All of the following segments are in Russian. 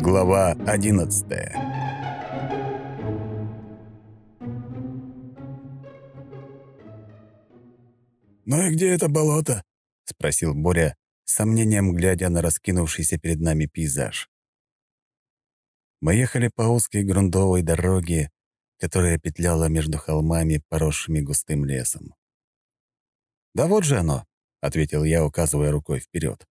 Глава 11 «Ну и где это болото?» — спросил Боря, с сомнением глядя на раскинувшийся перед нами пейзаж. Мы ехали по узкой грунтовой дороге, которая петляла между холмами, поросшими густым лесом. «Да вот же оно», — ответил я, указывая рукой вперед.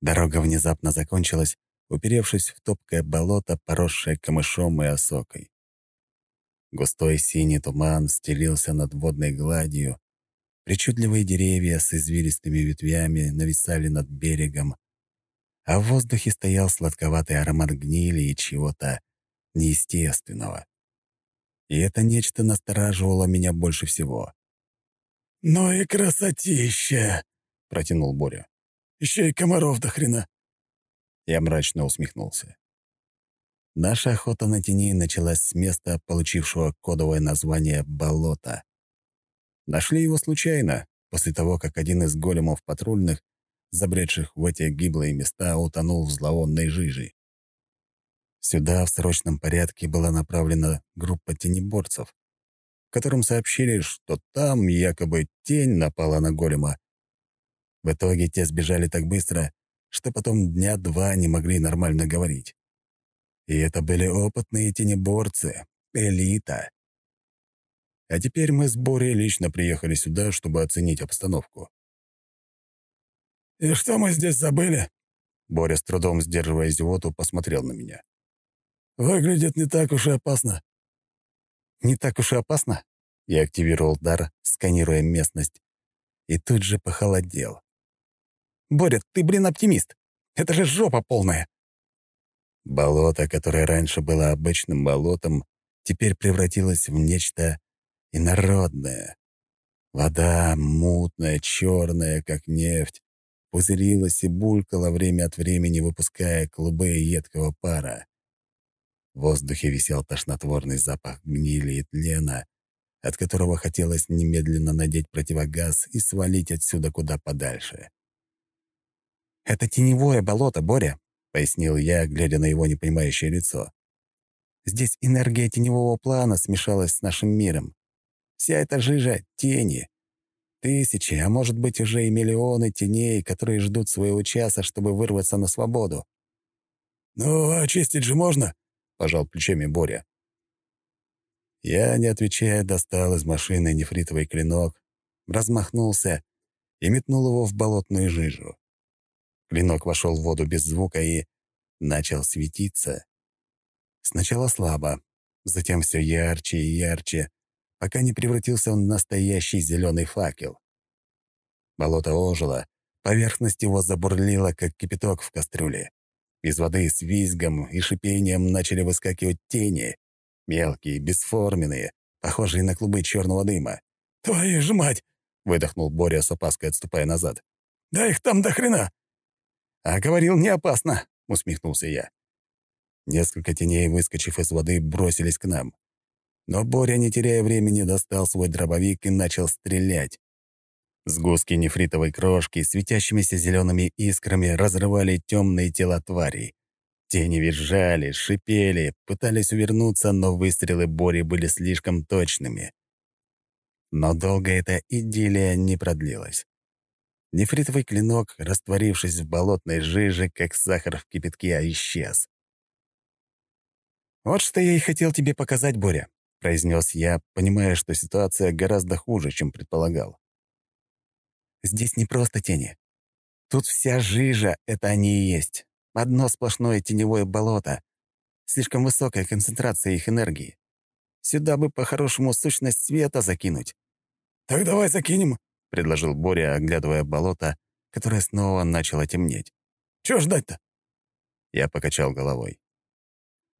Дорога внезапно закончилась, уперевшись в топкое болото, поросшее камышом и осокой. Густой синий туман стелился над водной гладью, причудливые деревья с извилистыми ветвями нависали над берегом, а в воздухе стоял сладковатый аромат гнили и чего-то неестественного. И это нечто настораживало меня больше всего. «Ну и красотища!» — протянул Боря. «Еще и комаров до хрена!» Я мрачно усмехнулся. Наша охота на теней началась с места, получившего кодовое название «Болото». Нашли его случайно, после того, как один из големов патрульных, забредших в эти гиблые места, утонул в зловонной жиже. Сюда в срочном порядке была направлена группа тенеборцев, которым сообщили, что там якобы тень напала на голема. В итоге те сбежали так быстро, что потом дня два не могли нормально говорить. И это были опытные тенеборцы, элита. А теперь мы с Борей лично приехали сюда, чтобы оценить обстановку. «И что мы здесь забыли?» Боря с трудом сдерживая зевоту, посмотрел на меня. «Выглядит не так уж и опасно». «Не так уж и опасно?» Я активировал дар, сканируя местность, и тут же похолодел. «Боря, ты, блин, оптимист! Это же жопа полная!» Болото, которое раньше было обычным болотом, теперь превратилось в нечто инородное. Вода, мутная, черная, как нефть, пузырилась и булькала время от времени, выпуская клубы едкого пара. В воздухе висел тошнотворный запах гнили и тлена, от которого хотелось немедленно надеть противогаз и свалить отсюда куда подальше. «Это теневое болото, Боря», — пояснил я, глядя на его непонимающее лицо. «Здесь энергия теневого плана смешалась с нашим миром. Вся эта жижа — тени. Тысячи, а может быть уже и миллионы теней, которые ждут своего часа, чтобы вырваться на свободу. «Ну, очистить же можно?» — пожал плечами Боря. Я, не отвечая, достал из машины нефритовый клинок, размахнулся и метнул его в болотную жижу. Клинок вошел в воду без звука и начал светиться. Сначала слабо, затем все ярче и ярче, пока не превратился в настоящий зеленый факел. Болото ожило, поверхность его забурлила, как кипяток в кастрюле. Из воды с визгом и шипением начали выскакивать тени, мелкие, бесформенные, похожие на клубы черного дыма. «Твою ж мать!» — выдохнул Боря с опаской, отступая назад. «Да их там до хрена!» «А говорил, не опасно!» — усмехнулся я. Несколько теней, выскочив из воды, бросились к нам. Но Боря, не теряя времени, достал свой дробовик и начал стрелять. Сгустки нефритовой крошки, светящимися зелеными искрами, разрывали темные тела тварей. Тени визжали, шипели, пытались увернуться, но выстрелы Бори были слишком точными. Но долго эта идиллия не продлилась. Нефритовый клинок, растворившись в болотной жиже, как сахар в кипятке, исчез. «Вот что я и хотел тебе показать, Боря», — произнес я, понимая, что ситуация гораздо хуже, чем предполагал. «Здесь не просто тени. Тут вся жижа — это они и есть. Одно сплошное теневое болото. Слишком высокая концентрация их энергии. Сюда бы по-хорошему сущность света закинуть». «Так давай закинем», — предложил Боря, оглядывая болото, которое снова начало темнеть. «Чего ждать-то?» Я покачал головой.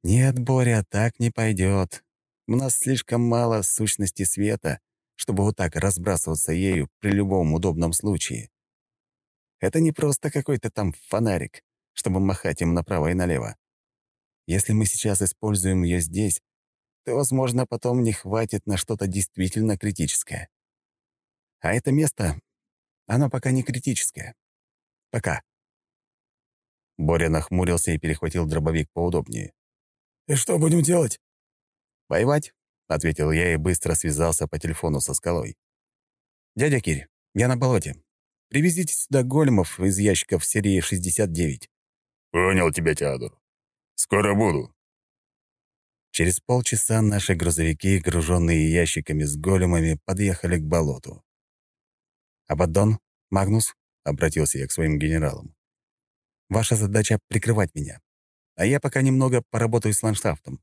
«Нет, Боря, так не пойдет. У нас слишком мало сущности света, чтобы вот так разбрасываться ею при любом удобном случае. Это не просто какой-то там фонарик, чтобы махать им направо и налево. Если мы сейчас используем ее здесь, то, возможно, потом не хватит на что-то действительно критическое. А это место... Оно пока не критическое. Пока». Боря нахмурился и перехватил дробовик поудобнее. «И что будем делать?» «Воевать», — ответил я и быстро связался по телефону со скалой. «Дядя Кирь, я на болоте. Привезите сюда големов из ящиков серии 69». «Понял тебя, Теодор. Скоро буду». Через полчаса наши грузовики, груженные ящиками с големами, подъехали к болоту. «Абаддон, Магнус», — обратился я к своим генералам. «Ваша задача — прикрывать меня, а я пока немного поработаю с ландшафтом».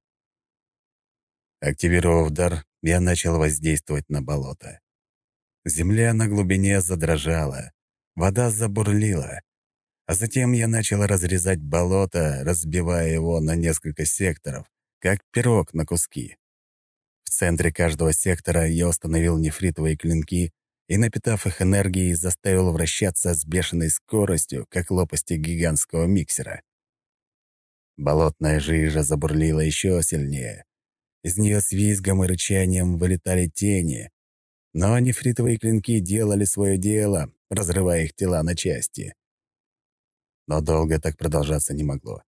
Активировав дар, я начал воздействовать на болото. Земля на глубине задрожала, вода забурлила, а затем я начал разрезать болото, разбивая его на несколько секторов, как пирог на куски. В центре каждого сектора я установил нефритовые клинки и, напитав их энергией, заставил вращаться с бешеной скоростью, как лопасти гигантского миксера. Болотная жижа забурлила еще сильнее. Из нее с визгом и рычанием вылетали тени, но нефритовые клинки делали свое дело, разрывая их тела на части. Но долго так продолжаться не могло.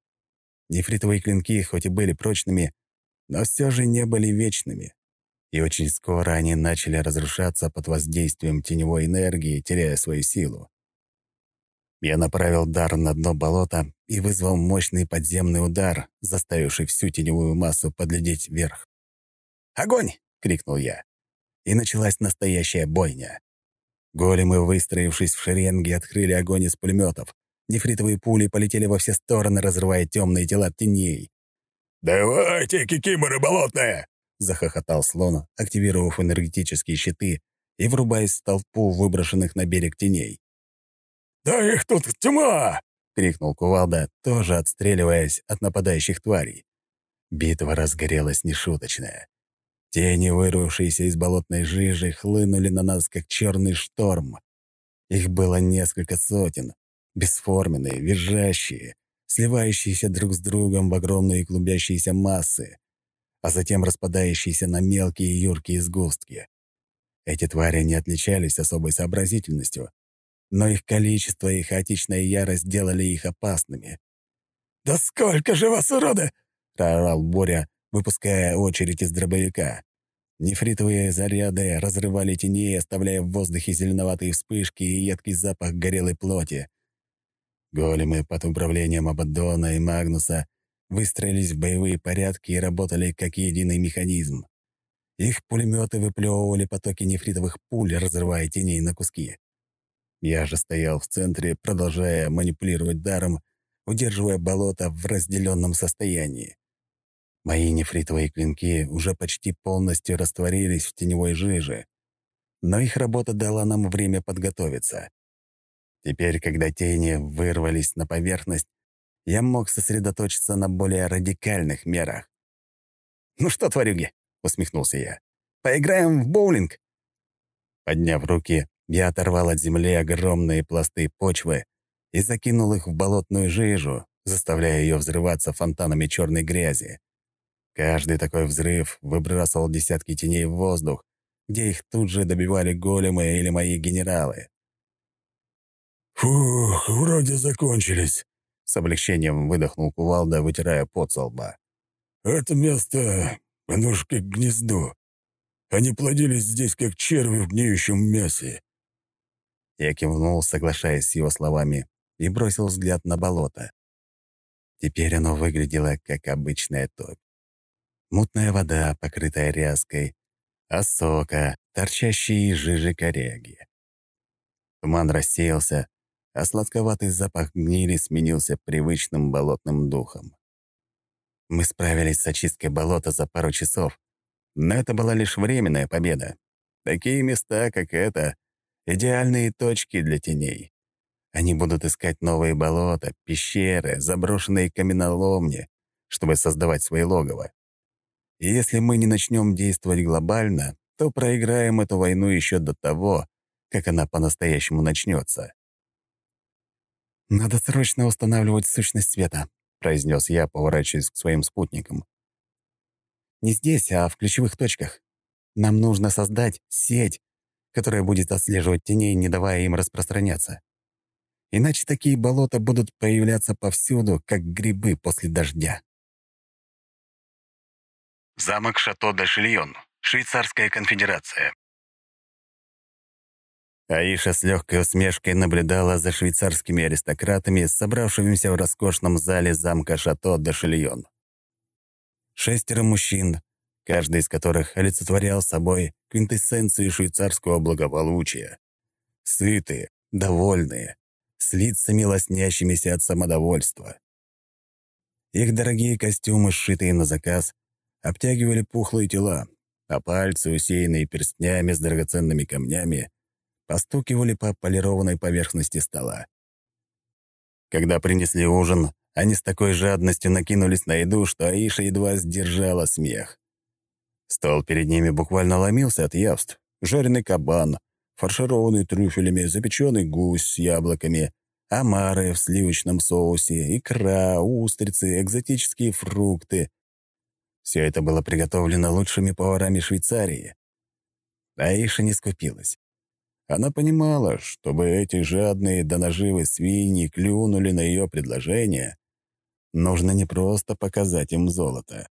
Нефритовые клинки, хоть и были прочными, но все же не были вечными. И очень скоро они начали разрушаться под воздействием теневой энергии, теряя свою силу. Я направил дар на дно болота и вызвал мощный подземный удар, заставивший всю теневую массу подлететь вверх. «Огонь!» — крикнул я. И началась настоящая бойня. Големы, выстроившись в шеренги, открыли огонь из пулеметов. Нефритовые пули полетели во все стороны, разрывая темные тела теней. «Давайте, кикиморы болотные!» — захохотал слон, активировав энергетические щиты и врубаясь в толпу выброшенных на берег теней. «Да их тут тьма!» — крикнул кувалда, тоже отстреливаясь от нападающих тварей. Битва разгорелась нешуточная. Тени, вырвавшиеся из болотной жижи, хлынули на нас, как черный шторм. Их было несколько сотен, бесформенные, визжащие, сливающиеся друг с другом в огромные клубящиеся массы, а затем распадающиеся на мелкие юркие сгустки. Эти твари не отличались особой сообразительностью, но их количество и хаотичная ярость делали их опасными. «Да сколько же вас, уроды!» — проорал Боря, выпуская очередь из дробовика. Нефритовые заряды разрывали теней, оставляя в воздухе зеленоватые вспышки и едкий запах горелой плоти. Големы под управлением Абаддона и Магнуса выстроились в боевые порядки и работали как единый механизм. Их пулеметы выплевывали потоки нефритовых пуль, разрывая теней на куски. Я же стоял в центре, продолжая манипулировать даром, удерживая болото в разделенном состоянии. Мои нефритовые клинки уже почти полностью растворились в теневой жиже, но их работа дала нам время подготовиться. Теперь, когда тени вырвались на поверхность, я мог сосредоточиться на более радикальных мерах. «Ну что, тварюги?» — усмехнулся я. «Поиграем в боулинг?» Подняв руки, я оторвал от земли огромные пласты почвы и закинул их в болотную жижу, заставляя ее взрываться фонтанами черной грязи. Каждый такой взрыв выбрасывал десятки теней в воздух, где их тут же добивали големы или мои генералы. «Фух, вроде закончились», — с облегчением выдохнул кувалда, вытирая пот со лба. «Это место, оно ж как гнездо. Они плодились здесь, как черви в гниющем мясе». Я кивнул, соглашаясь с его словами, и бросил взгляд на болото. Теперь оно выглядело, как обычная топь. Мутная вода, покрытая ряской, осока, торчащие жижи коряги. Туман рассеялся, а сладковатый запах гнили сменился привычным болотным духом. Мы справились с очисткой болота за пару часов, но это была лишь временная победа. Такие места, как это, — идеальные точки для теней. Они будут искать новые болота, пещеры, заброшенные каменоломни, чтобы создавать свои логово. И если мы не начнем действовать глобально, то проиграем эту войну еще до того, как она по-настоящему начнется. «Надо срочно устанавливать сущность света», — произнес я, поворачиваясь к своим спутникам. «Не здесь, а в ключевых точках. Нам нужно создать сеть, которая будет отслеживать теней, не давая им распространяться. Иначе такие болота будут появляться повсюду, как грибы после дождя. Замок Шато-де-Шильон, Швейцарская конфедерация. Аиша с легкой усмешкой наблюдала за швейцарскими аристократами, собравшимися в роскошном зале замка Шато-де-Шильон. Шестеро мужчин, каждый из которых олицетворял собой квинтэссенцию швейцарского благополучия. Сытые, довольные, с лицами лоснящимися от самодовольства. Их дорогие костюмы, сшитые на заказ, обтягивали пухлые тела, а пальцы, усеянные перстнями с драгоценными камнями, постукивали по полированной поверхности стола. Когда принесли ужин, они с такой жадностью накинулись на еду, что Аиша едва сдержала смех. Стол перед ними буквально ломился от явств. Жареный кабан, фаршированный трюфелями, запеченный гусь с яблоками, омары в сливочном соусе, икра, устрицы, экзотические фрукты. Все это было приготовлено лучшими поварами Швейцарии. Аиша не скупилась. Она понимала, чтобы эти жадные до наживы свиньи клюнули на ее предложение, нужно не просто показать им золото,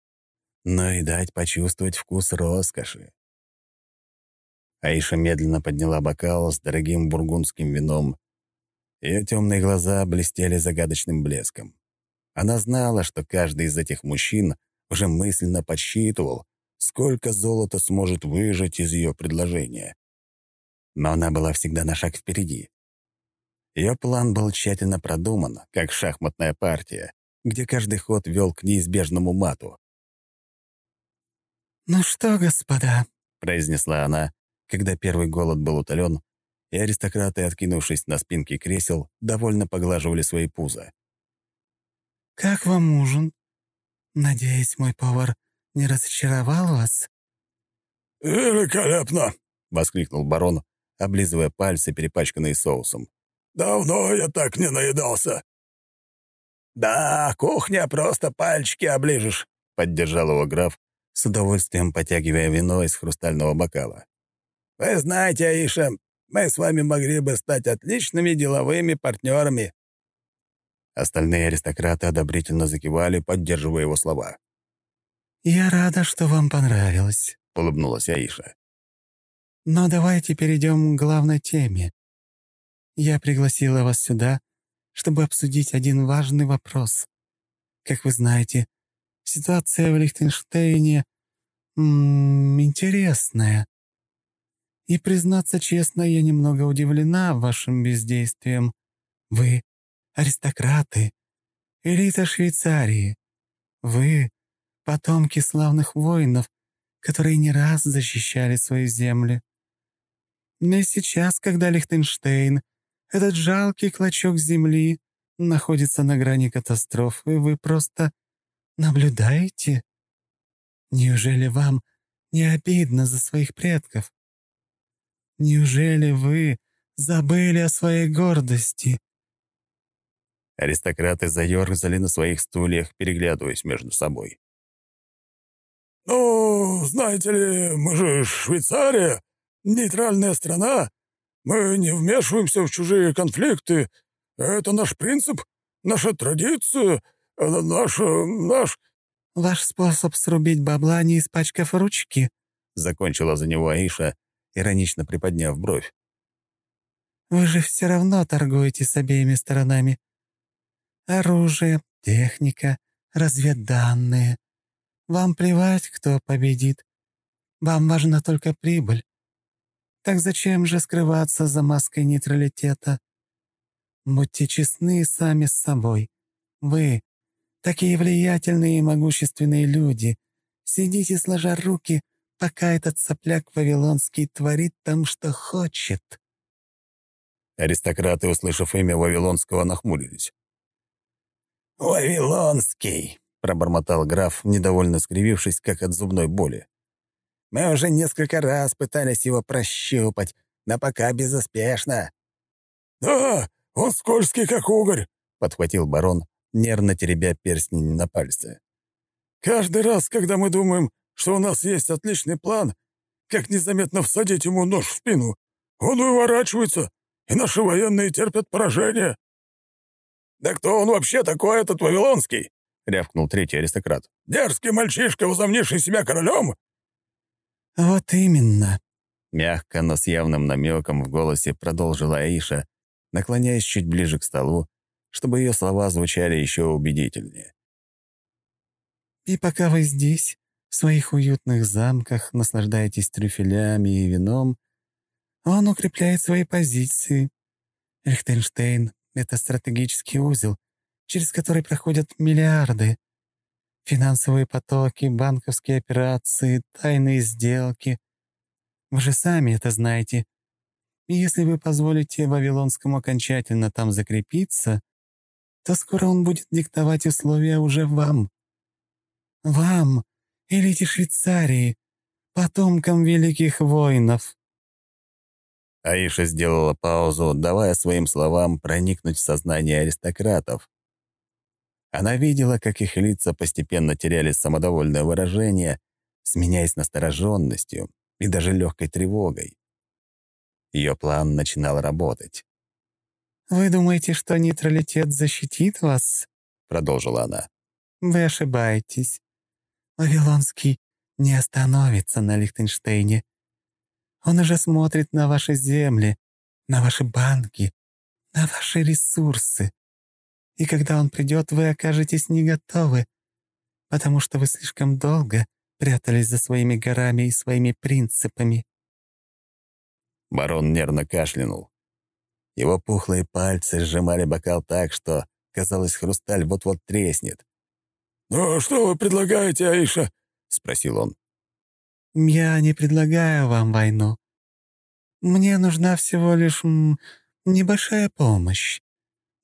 но и дать почувствовать вкус роскоши. Аиша медленно подняла бокал с дорогим бургундским вином. Ее темные глаза блестели загадочным блеском. Она знала, что каждый из этих мужчин уже мысленно подсчитывал, сколько золота сможет выжать из ее предложения но она была всегда на шаг впереди. Ее план был тщательно продуман, как шахматная партия, где каждый ход вел к неизбежному мату. «Ну что, господа», — произнесла она, когда первый голод был утолен, и аристократы, откинувшись на спинки кресел, довольно поглаживали свои пузо. «Как вам ужин? Надеюсь, мой повар не разочаровал вас?» «Великолепно!» — воскликнул барон, облизывая пальцы, перепачканные соусом. «Давно я так не наедался». «Да, кухня, просто пальчики оближешь», — поддержал его граф, с удовольствием потягивая вино из хрустального бокала. «Вы знаете, Аиша, мы с вами могли бы стать отличными деловыми партнерами». Остальные аристократы одобрительно закивали, поддерживая его слова. «Я рада, что вам понравилось», — улыбнулась Аиша. Но давайте перейдем к главной теме. Я пригласила вас сюда, чтобы обсудить один важный вопрос. Как вы знаете, ситуация в Лихтенштейне м -м, интересная. И, признаться честно, я немного удивлена вашим бездействием. Вы — аристократы, элита Швейцарии. Вы — потомки славных воинов, которые не раз защищали свои земли. Но сейчас, когда Лихтенштейн, этот жалкий клочок земли, находится на грани катастрофы, вы просто наблюдаете? Неужели вам не обидно за своих предков? Неужели вы забыли о своей гордости?» Аристократы заерзали на своих стульях, переглядываясь между собой. «Ну, знаете ли, мы же Швейцария, нейтральная страна. Мы не вмешиваемся в чужие конфликты. Это наш принцип, наша традиция, наш... наш...» «Ваш способ срубить бабла, не испачкав ручки», — закончила за него Аиша, иронично приподняв бровь. «Вы же все равно торгуете с обеими сторонами. Оружие, техника, разведданные. Вам плевать, кто победит. Вам важна только прибыль. Так зачем же скрываться за маской нейтралитета? Будьте честны сами с собой. Вы, такие влиятельные и могущественные люди, сидите сложа руки, пока этот сопляк Вавилонский творит там, что хочет». Аристократы, услышав имя Вавилонского, нахмурились. «Вавилонский!» — пробормотал граф, недовольно скривившись, как от зубной боли. Мы уже несколько раз пытались его прощупать, но пока безуспешно». «Да, он скользкий, как угорь», — подхватил барон, нервно теребя перстень на пальце. «Каждый раз, когда мы думаем, что у нас есть отличный план, как незаметно всадить ему нож в спину, Он выворачивается, и наши военные терпят поражение». «Да кто он вообще такой, этот Вавилонский?» — рявкнул третий аристократ. «Дерзкий мальчишка, возомнивший себя королем?» «Вот именно», — мягко, но с явным намеком в голосе продолжила Аиша, наклоняясь чуть ближе к столу, чтобы ее слова звучали еще убедительнее. «И пока вы здесь, в своих уютных замках, наслаждаетесь трюфелями и вином, он укрепляет свои позиции. Лихтенштейн — это стратегический узел, через который проходят миллиарды. Финансовые потоки, банковские операции, тайные сделки. Вы же сами это знаете. И если вы позволите Вавилонскому окончательно там закрепиться, то скоро он будет диктовать условия уже вам. Вам, элите Швейцарии, потомкам великих воинов. Аиша сделала паузу, давая своим словам проникнуть в сознание аристократов. Она видела, как их лица постепенно теряли самодовольное выражение, сменяясь настороженностью и даже легкой тревогой. Ее план начинал работать. «Вы думаете, что нейтралитет защитит вас?» — продолжила она. «Вы ошибаетесь. Вавилонский не остановится на Лихтенштейне. Он уже смотрит на ваши земли, на ваши банки, на ваши ресурсы. И когда он придет, вы окажетесь не готовы, потому что вы слишком долго прятались за своими горами и своими принципами». Барон нервно кашлянул. Его пухлые пальцы сжимали бокал так, что, казалось, хрусталь вот-вот треснет. «Ну, что вы предлагаете, Аиша?» — спросил он. «Я не предлагаю вам войну. Мне нужна всего лишь небольшая помощь.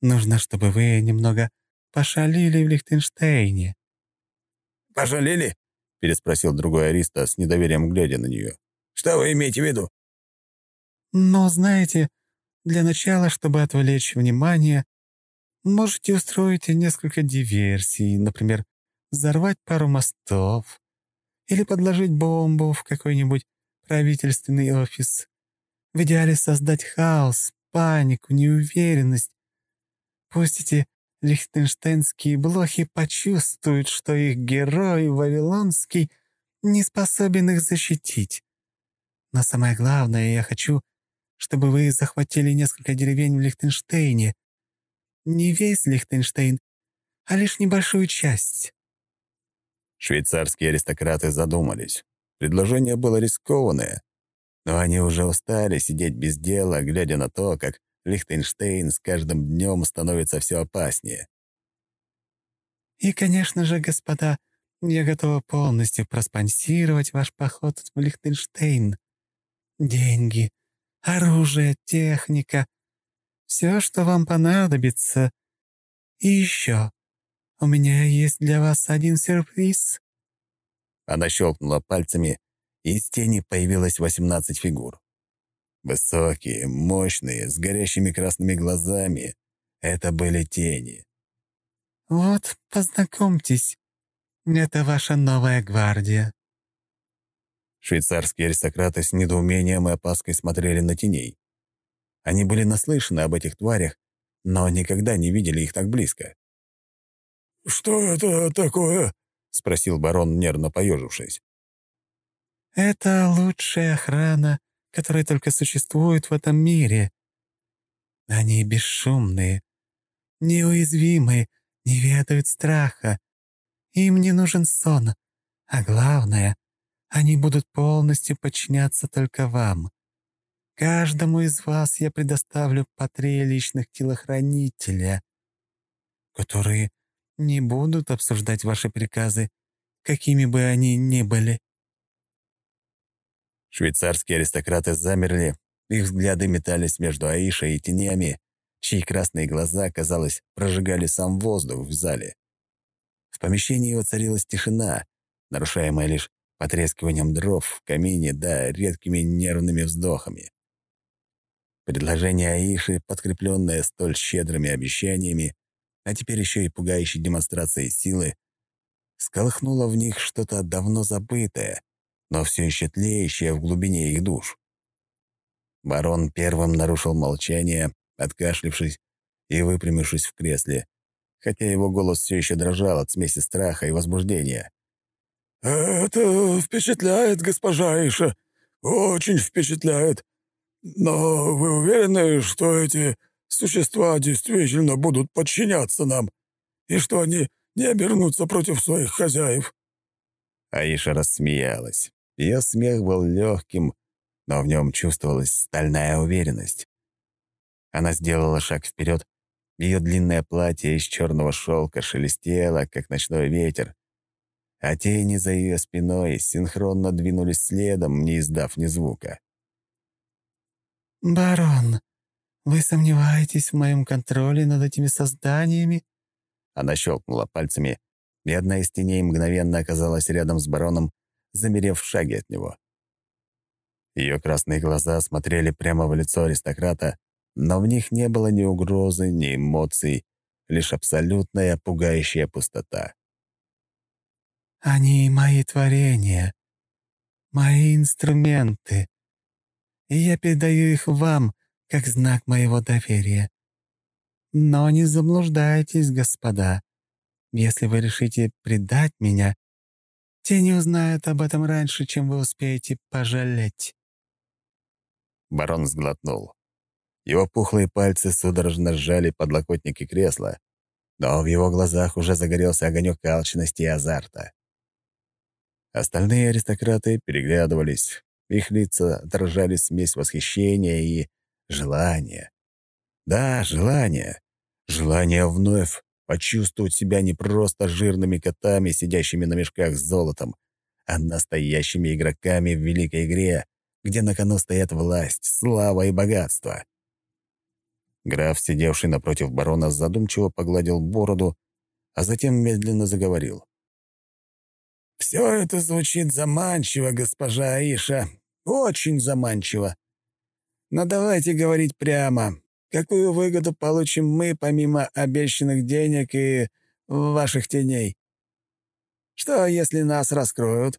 Нужно, чтобы вы немного пошалили в Лихтенштейне». «Пошалили?» — переспросил другой ариста с недоверием, глядя на нее. «Что вы имеете в виду?» «Но, знаете, для начала, чтобы отвлечь внимание, можете устроить несколько диверсий, например, взорвать пару мостов или подложить бомбу в какой-нибудь правительственный офис. В идеале создать хаос, панику, неуверенность. Пусть эти лихтенштейнские блохи почувствуют, что их герой Вавилонский не способен их защитить. Но самое главное, я хочу, чтобы вы захватили несколько деревень в Лихтенштейне. Не весь Лихтенштейн, а лишь небольшую часть. Швейцарские аристократы задумались. Предложение было рискованное, но они уже устали сидеть без дела, глядя на то, как Лихтенштейн с каждым днем становится все опаснее. «И, конечно же, господа, я готова полностью проспонсировать ваш поход в Лихтенштейн. Деньги, оружие, техника — все, что вам понадобится. И еще, у меня есть для вас один сюрприз». Она щелкнула пальцами, и из тени появилось 18 фигур. Высокие, мощные, с горящими красными глазами. Это были тени. «Вот, познакомьтесь, это ваша новая гвардия». Швейцарские аристократы с недоумением и опаской смотрели на теней. Они были наслышаны об этих тварях, но никогда не видели их так близко. «Что это такое?» — спросил барон, нервно поежившись. «Это лучшая охрана, которая только существует в этом мире. Они бесшумные, неуязвимые, не ведают страха. Им не нужен сон, а главное, они будут полностью подчиняться только вам. Каждому из вас я предоставлю по три личных телохранителя, которые не будут обсуждать ваши приказы, какими бы они ни были». Швейцарские аристократы замерли, их взгляды метались между Аишей и тенями, чьи красные глаза, казалось, прожигали сам воздух в зале. В помещении воцарилась тишина, нарушаемая лишь потрескиванием дров в камине да редкими нервными вздохами. Предложение Аиши, подкрепленное столь щедрыми обещаниями, а теперь еще и пугающей демонстрацией силы, сколыхнуло в них что-то давно забытое, но все еще тлеющее в глубине их душ. Барон первым нарушил молчание, откашлившись и выпрямившись в кресле, хотя его голос все еще дрожал от смеси страха и возбуждения. «Это впечатляет, госпожа Иша, очень впечатляет. Но вы уверены, что эти существа действительно будут подчиняться нам, и что они не обернутся против своих хозяев?» Аиша рассмеялась. Ее смех был легким, но в нем чувствовалась стальная уверенность. Она сделала шаг вперед. Ее длинное платье из черного шелка шелестело, как ночной ветер, а тени за ее спиной синхронно двинулись следом, не издав ни звука. «Барон, вы сомневаетесь в моем контроле над этими созданиями?» Она щелкнула пальцами, и одна из теней мгновенно оказалась рядом с бароном, замерев в шаге от него. Ее красные глаза смотрели прямо в лицо аристократа, но в них не было ни угрозы, ни эмоций, лишь абсолютная пугающая пустота. «Они мои творения, мои инструменты, и я передаю их вам как знак моего доверия. Но не заблуждайтесь, господа. Если вы решите предать меня, те не узнают об этом раньше, чем вы успеете пожалеть». Барон сглотнул. Его пухлые пальцы судорожно сжали подлокотники кресла, но в его глазах уже загорелся огонек алчности и азарта. Остальные аристократы переглядывались, их лица отражали смесь восхищения и желания. Да, желание. Желание вновь почувствовать себя не просто жирными котами, сидящими на мешках с золотом, а настоящими игроками в великой игре, где на кону стоят власть, слава и богатство. Граф, сидевший напротив барона, задумчиво погладил бороду, а затем медленно заговорил. «Все это звучит заманчиво, госпожа Аиша, очень заманчиво. Но давайте говорить прямо. Какую выгоду получим мы, помимо обещанных денег и ваших теней? Что, если нас раскроют?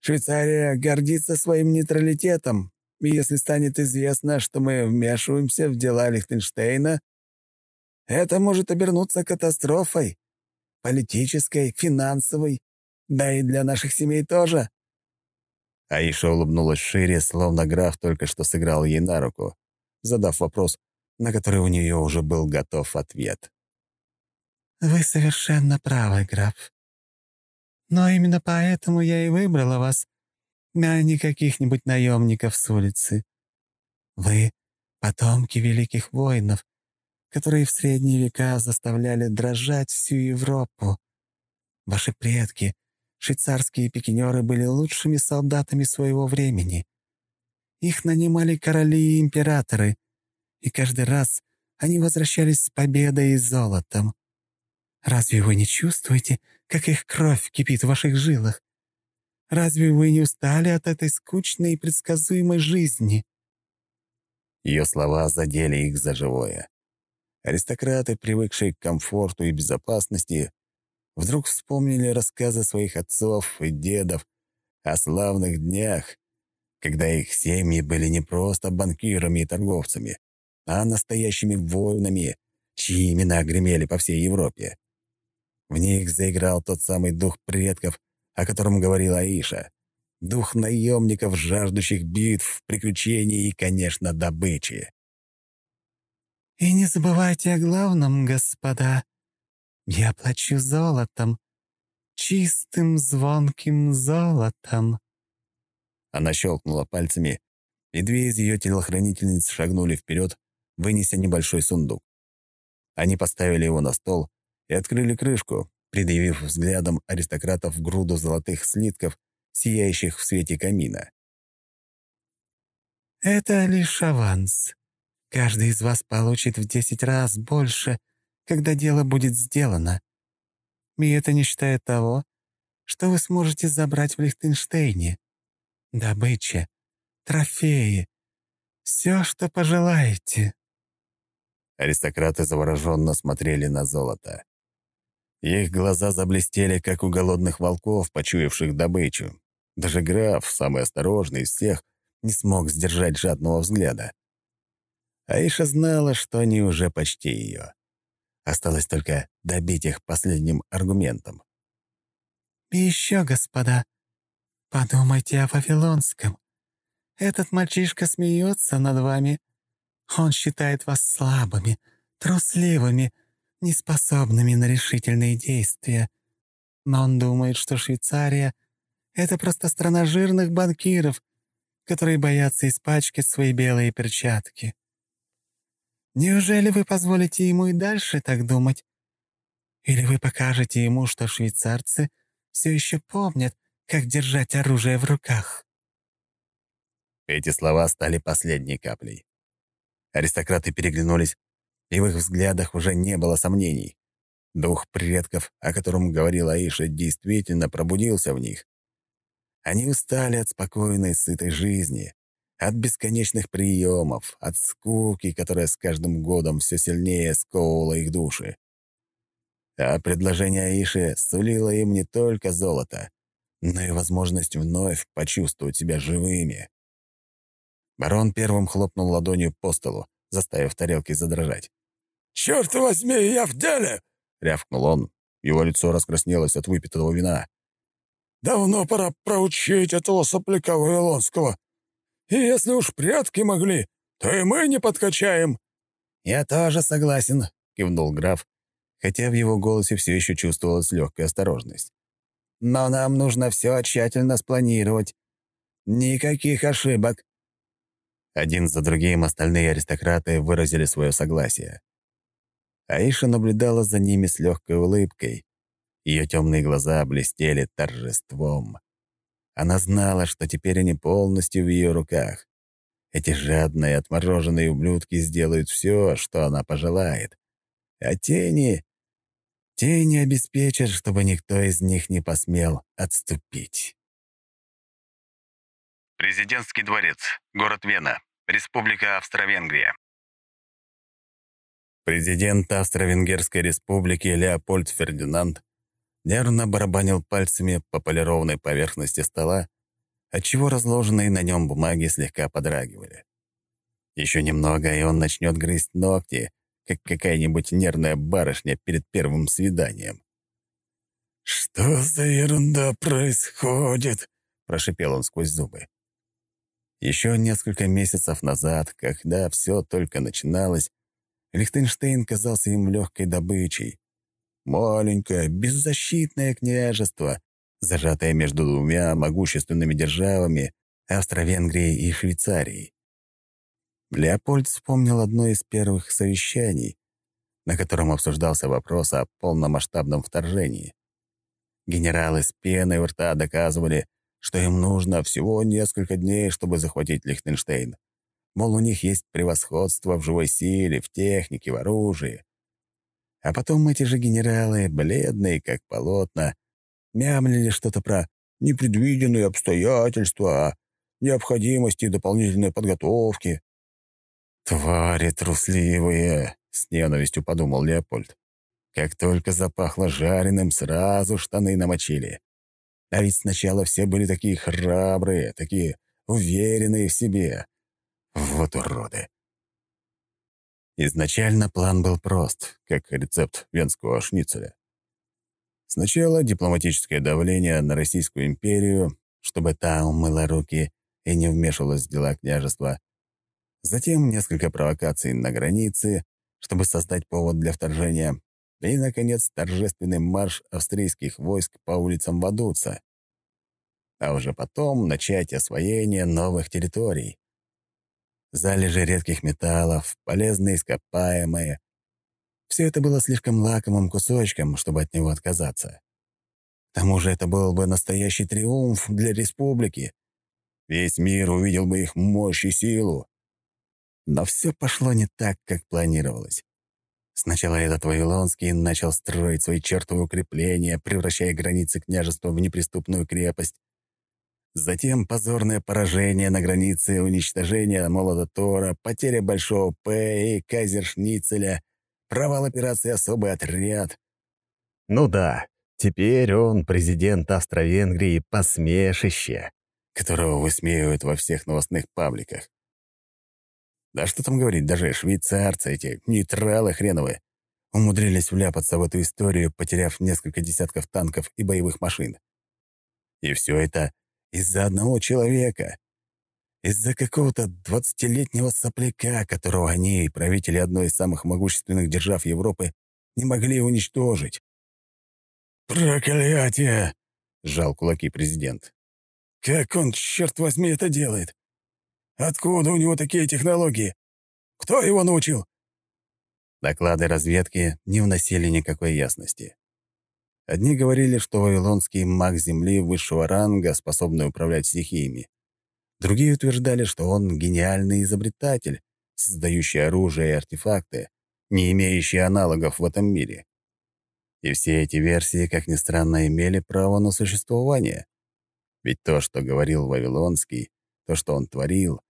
Швейцария гордится своим нейтралитетом, и если станет известно, что мы вмешиваемся в дела Лихтенштейна, это может обернуться катастрофой. Политической, финансовой, да и для наших семей тоже. Аиша улыбнулась шире, словно граф только что сыграл ей на руку, задав вопрос, на который у нее уже был готов ответ. «Вы совершенно правы, граф. Но именно поэтому я и выбрала вас, а не каких-нибудь наемников с улицы. Вы — потомки великих воинов, которые в средние века заставляли дрожать всю Европу. Ваши предки Швейцарские пикинеры были лучшими солдатами своего времени. Их нанимали короли и императоры, и каждый раз они возвращались с победой и золотом. Разве вы не чувствуете, как их кровь кипит в ваших жилах? Разве вы не устали от этой скучной и предсказуемой жизни?» Ее слова задели их за живое. Аристократы, привыкшие к комфорту и безопасности, вдруг вспомнили рассказы своих отцов и дедов о славных днях, когда их семьи были не просто банкирами и торговцами, а настоящими воинами, чьи имена гремели по всей Европе. В них заиграл тот самый дух предков, о котором говорила Аиша. Дух наемников, жаждущих битв, приключений и, конечно, добычи. «И не забывайте о главном, господа», я плачу золотом, чистым звонким золотом». Она щелкнула пальцами, и две из ее телохранительниц шагнули вперед, вынеся небольшой сундук. Они поставили его на стол и открыли крышку, предъявив взглядом аристократов груду золотых слитков, сияющих в свете камина. «Это лишь аванс. Каждый из вас получит в десять раз больше, когда дело будет сделано. И это не считая того, что вы сможете забрать в Лихтенштейне. Добыча, трофеи, все, что пожелаете». Аристократы завороженно смотрели на золото. Их глаза заблестели, как у голодных волков, почуявших добычу. Даже граф, самый осторожный из всех, не смог сдержать жадного взгляда. Аиша знала, что они уже почти ее. Осталось только добить их последним аргументом. «И еще, господа, подумайте о Вавилонском. Этот мальчишка смеется над вами. Он считает вас слабыми, трусливыми, неспособными на решительные действия. Но он думает, что Швейцария — это просто страна жирных банкиров, которые боятся испачкать свои белые перчатки. Неужели вы позволите ему и дальше так думать? Или вы покажете ему, что швейцарцы все еще помнят, как держать оружие в руках?» Эти слова стали последней каплей. Аристократы переглянулись, и в их взглядах уже не было сомнений. Дух предков, о котором говорила Аиша, действительно пробудился в них. Они устали от спокойной, сытой жизни, от бесконечных приемов, от скуки, которая с каждым годом все сильнее сковывала их души. А предложение Аиши сулило им не только золото, но и возможность вновь почувствовать себя живыми. Барон первым хлопнул ладонью по столу, заставив тарелки задрожать. «Черт возьми, я в деле!» — рявкнул он. Его лицо раскраснелось от выпитого вина. «Давно пора проучить этого сопляка Вавилонского. И если уж предки могли, то и мы не подкачаем». «Я тоже согласен», — кивнул граф, хотя в его голосе все еще чувствовалась легкая осторожность. «Но нам нужно все тщательно спланировать. Никаких ошибок». Один за другим остальные аристократы выразили свое согласие. Аиша наблюдала за ними с легкой улыбкой. Ее темные глаза блестели торжеством. Она знала, что теперь они полностью в ее руках. Эти жадные, отмороженные ублюдки сделают все, что она пожелает. А тени... Тени обеспечат, чтобы никто из них не посмел отступить. Президентский дворец, город Вена, Республика Австро-Венгрия. Президент Австро-Венгерской республики Леопольд Фердинанд нервно барабанил пальцами по полированной поверхности стола, отчего разложенные на нем бумаги слегка подрагивали. Еще немного, и он начнет грызть ногти, как какая-нибудь нервная барышня перед первым свиданием. «Что за ерунда происходит?» — прошипел он сквозь зубы. Еще несколько месяцев назад, когда все только начиналось, Лихтенштейн казался им легкой добычей. Маленькое, беззащитное княжество, зажатое между двумя могущественными державами — Австро-Венгрией и Швейцарией. Леопольд вспомнил одно из первых совещаний, на котором обсуждался вопрос о полномасштабном вторжении. Генералы с пеной у рта доказывали, что им нужно всего несколько дней, чтобы захватить Лихтенштейн. Мол, у них есть превосходство в живой силе, в технике, в оружии. А потом эти же генералы, бледные, как полотна, мямлили что-то про непредвиденные обстоятельства, необходимости дополнительной подготовки. «Твари трусливые!» — с ненавистью подумал Леопольд. Как только запахло жареным, сразу штаны намочили. А ведь сначала все были такие храбрые, такие уверенные в себе. Вот уроды. Изначально план был прост, как рецепт венского шницеля. Сначала дипломатическое давление на Российскую империю, чтобы та умыла руки и не вмешивалась в дела княжества. Затем несколько провокаций на границе, чтобы создать повод для вторжения. И, наконец, торжественный марш австрийских войск по улицам Вадуца. А уже потом начать освоение новых территорий залежи редких металлов, полезные ископаемые. Все это было слишком лакомым кусочком, чтобы от него отказаться. К тому же это был бы настоящий триумф для республики. Весь мир увидел бы их мощь и силу. Но все пошло не так, как планировалось. Сначала этот Вавилонский начал строить свои чертовы укрепления, превращая границы княжества в неприступную крепость. Затем позорное поражение на границе, уничтожение молода Тора, потеря Большого П и Кайзершницеля, провал операции «Особый отряд». Ну да, теперь он президент Австро-Венгрии посмешище. которого высмеивают во всех новостных пабликах. Да что там говорить, даже швейцарцы эти, нейтралы хреновые, умудрились вляпаться в эту историю, потеряв несколько десятков танков и боевых машин. И все это из-за одного человека. Из-за какого-то двадцатилетнего сопляка, которого они, правители одной из самых могущественных держав Европы, не могли уничтожить. «Проклятие!» — сжал кулаки президент. «Как он, черт возьми, это делает? Откуда у него такие технологии? Кто его научил?» Доклады разведки не вносили никакой ясности. Одни говорили, что вавилонский маг Земли высшего ранга, способный управлять стихиями. Другие утверждали, что он гениальный изобретатель, создающий оружие и артефакты, не имеющие аналогов в этом мире. И все эти версии, как ни странно, имели право на существование. Ведь то, что говорил Вавилонский, то, что он творил,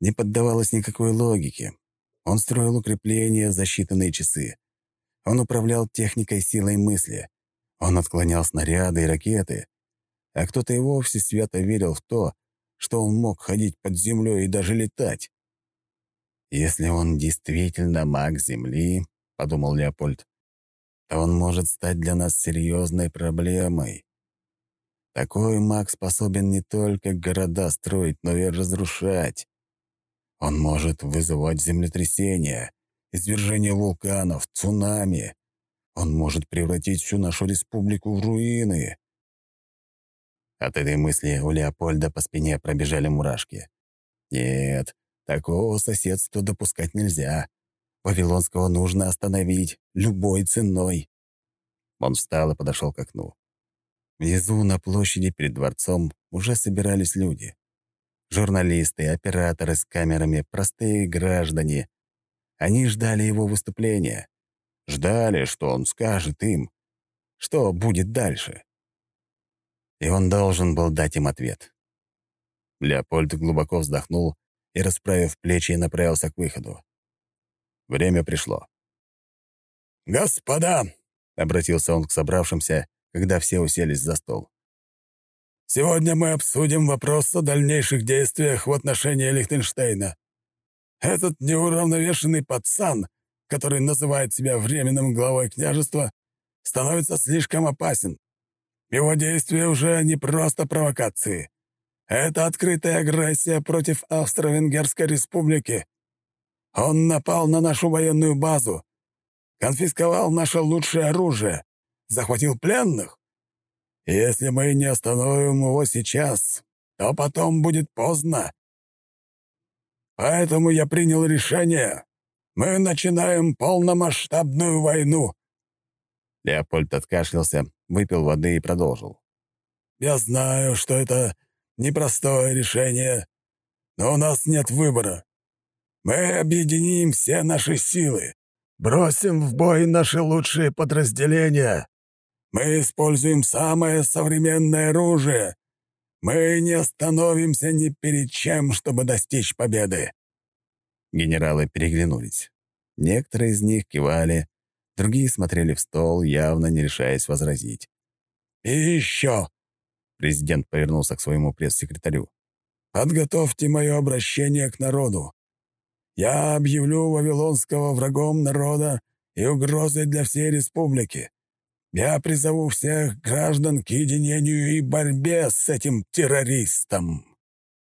не поддавалось никакой логике, он строил укрепления за считанные часы. Он управлял техникой силой мысли. Он отклонял снаряды и ракеты. А кто-то и вовсе свято верил в то, что он мог ходить под землей и даже летать. «Если он действительно маг Земли», — подумал Леопольд, то он может стать для нас серьезной проблемой. Такой маг способен не только города строить, но и разрушать. Он может вызывать землетрясения, извержение вулканов, цунами. Он может превратить всю нашу республику в руины. От этой мысли у Леопольда по спине пробежали мурашки. Нет, такого соседства допускать нельзя. Вавилонского нужно остановить любой ценой. Он встал и подошел к окну. Внизу, на площади перед дворцом, уже собирались люди. Журналисты, операторы с камерами, простые граждане. Они ждали его выступления. Ждали, что он скажет им, что будет дальше. И он должен был дать им ответ. Леопольд глубоко вздохнул и, расправив плечи, направился к выходу. Время пришло. «Господа!» — обратился он к собравшимся, когда все уселись за стол. Сегодня мы обсудим вопрос о дальнейших действиях в отношении Лихтенштейна. Этот неуравновешенный пацан, который называет себя временным главой княжества, становится слишком опасен. Его действия уже не просто провокации. Это открытая агрессия против Австро-Венгерской республики. Он напал на нашу военную базу, конфисковал наше лучшее оружие, захватил пленных, если мы не остановим его сейчас, то потом будет поздно. Поэтому я принял решение. Мы начинаем полномасштабную войну». Леопольд откашлялся, выпил воды и продолжил. «Я знаю, что это непростое решение, но у нас нет выбора. Мы объединим все наши силы, бросим в бой наши лучшие подразделения, мы используем самое современное оружие. Мы не остановимся ни перед чем, чтобы достичь победы». Генералы переглянулись. Некоторые из них кивали, другие смотрели в стол, явно не решаясь возразить. «И еще!» — президент повернулся к своему пресс-секретарю. «Подготовьте мое обращение к народу. Я объявлю Вавилонского врагом народа и угрозой для всей республики. Я призову всех граждан к единению и борьбе с этим террористом.